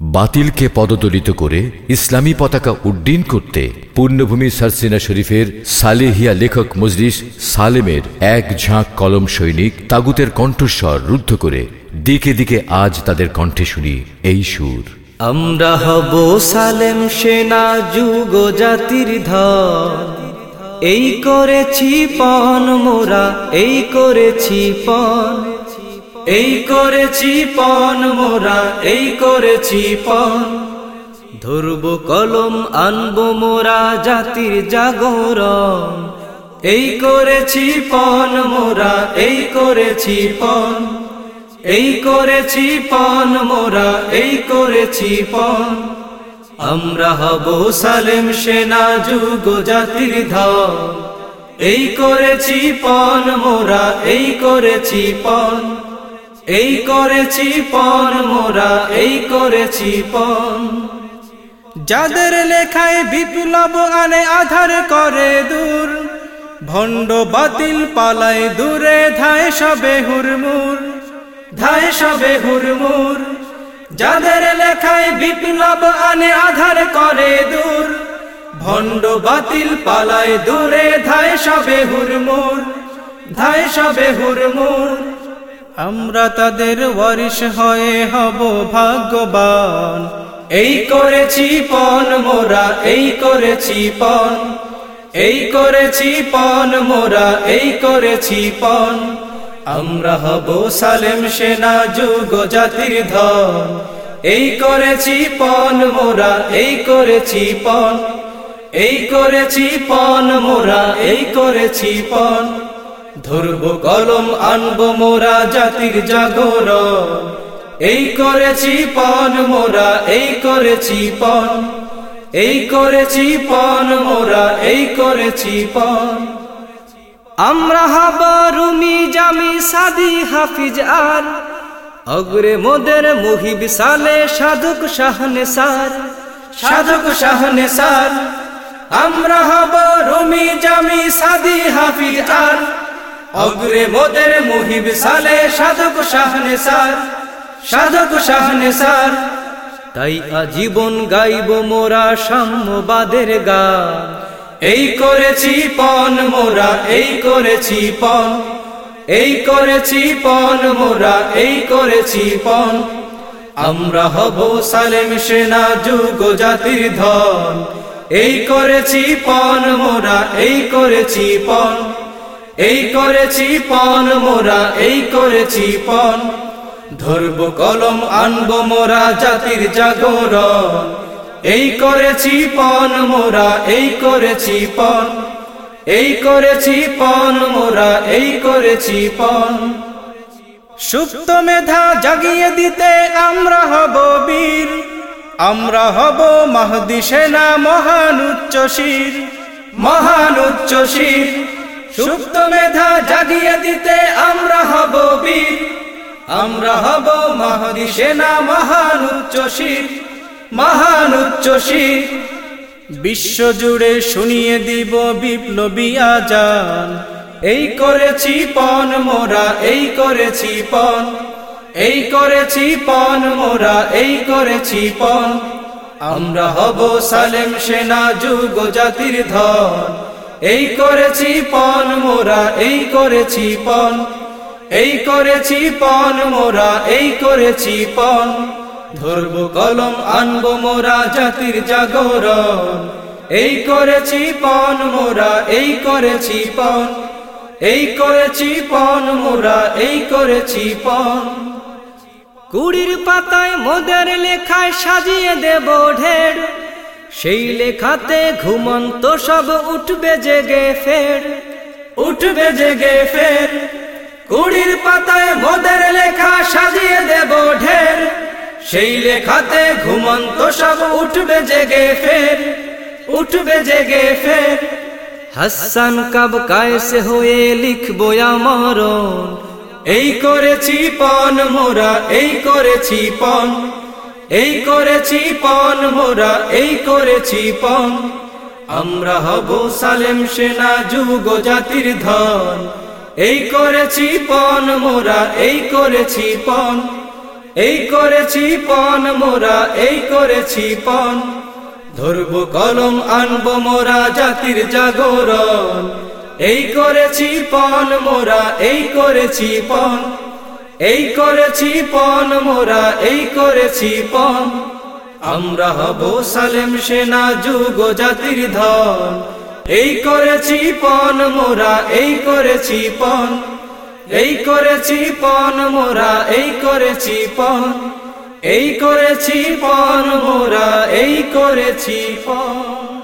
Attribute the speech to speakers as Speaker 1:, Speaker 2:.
Speaker 1: বাতিলকে পদদলিত করে ইসলামী পতাকা উড্ডীন করতে পূর্ণভূমি সারসিনা শরীফের সালেহিয়া লেখক মজলিস সালেমের এক ঝাঁক কলম সৈনিক তাগুতের কণ্ঠস্বর রুদ্ধ করে দিকে দিকে আজ তাদের কণ্ঠে শুনি এই সুর।
Speaker 2: আমরা হব সালেম সেনা যুগ জাতির এই করেছি পন মোরা, এই করেছি পন এই করেছি পন মোরা, এই করেছি পন ধরব কলম, আনব মোরা জাতির জাগরণ। এই করেছি পন মোরা, এই করেছি পন এই করেছি পন মোরা, এই করেছি পন আমরা হব সালেম সেনা যুগ জাতির ধন। এই করেছি পন মোরা, এই করেছি পন এই করেছি পন মোরা, এই করেছি পন যাদের লেখায় বিপ্লব আনে, আধার করে দূর। ভণ্ড বাতিল পালায়, দূরে ধায় সবে হুরমুর ধায় সবে হুরমুর যাদের লেখায় বিপ্লব আনে, আধার করে দূর। ভণ্ড বাতিল পালায়, দূরে ধায় সবে হুরমুর ধায় সবে হুরমুর আমরা তাদের ওয়ারিশ হয়ে হব ভাগ্যবান। এই করেছি পন মোরা, এই করেছি পন এই করেছি পন মোরা, এই করেছি পন আমরা হব সালেম সেনা, যুগ জাতির ধন। এই করেছি পন মোরা, এই করেছি পন এই করেছি পন মোরা, এই করেছি পন ধরব কলম, আনব মোরা জাতির জাগরণ। এই করেছি পন মোরা, এই করেছি পন এই করেছি পন মোরা, এই করেছি পন আমরা হব রুমি জামি সাদি হাফিজ আর। অগ্রে মোদের মুহিব সালে সাধক শাহনে সার। সাধক শাহনে সার। আমরা হব রুমি জামি সাদি হাফিজ আর। অগ্রে মোদের মুহিব সালে সাধক শাহনে সার, সাধক শাহনে সার। তাই আজীবন গাইব মোরা সাম্যবাদের গান। এই করেছি পন মোরা, এই করেছি পন এই করেছি পন মোরা, এই করেছি পন আমরা হব সালেম সেনা যুগ জাতির ধন। এই করেছি পন মোরা, এই করেছি পন এই করেছি পন মোরা, এই করেছি পন ধরব কলম, আনব মোরা জাতির জাগরণ। এই করেছি পন মোরা, এই করেছি পন এই করেছি পন মোরা, এই করেছি পন সুপ্ত মেধা জাগিয়ে দিতে আমরা হব বীর। আমরা হব মাহদি সেনা, মহান উচ্চ শির মহান উচ্চ শির সুপ্ত মেধা জাগিয়ে দিতে আমরা হব বীর। আমরা হব মাহদি সেনা, মহান উচ্চ শির, মহান উচ্চ শির। বিশ্ব জুড়ে শুনিয়ে দিব বিপ্লবী আজান। এই করেছি পন মোরা, এই করেছি পন এই করেছি পন মোরা, এই করেছি পন আমরা হব সালেম সেনা যুগ জাতির ধন। এই করেছি পন মোরা, এই করেছি পন এই করেছি পন মোরা, এই করেছি পন ধরব কলম, আনব মোরা জাতির জাগরণ। এই করেছি পন মোরা, এই করেছি পন এই করেছি পন মোরা, এই করেছি পন কুড়ির পাতায় মোদের লেখায় সাজিয়ে দেব ঢের। সেই লেখাতে ঘুমন্ত সব উঠবে জেগে ফের। উঠবে জেগে ফের। কুড়ির পাতায় মোদের লেখা সাজিয়ে দেব ঢের। সেই লেখাতে ঘুমন্ত সব উঠবে জেগে ফের। উঠবে জেগে ফের। হাসান কাব কায়সে হয়ে লিখব আমরণ। এই করেছি পন মোরা এই করেছি পন এই করেছি পন মোরা, এই করেছি পন আমরা হব সালেম সেনা যুগ জাতির ধন। এই করেছি পন মোরা, এই করেছি পন এই করেছি পণ মোরা, এই করেছি পণ। ধরব কলম, আনব মোরা জাতির জাগরণ। এই করেছি পণ মোরা, এই করেছি পণ। এই করেছি পণ মোরা, এই করেছি পণ। আমরা হব সালেম সেনা, যুগ জাতির ধন। এই করেছি পণ মোরা, এই করেছি পণ। এই করেছি পণ মোরা, এই করেছি পণ। এই করেছি পণ মোরা, এই করেছি পণ।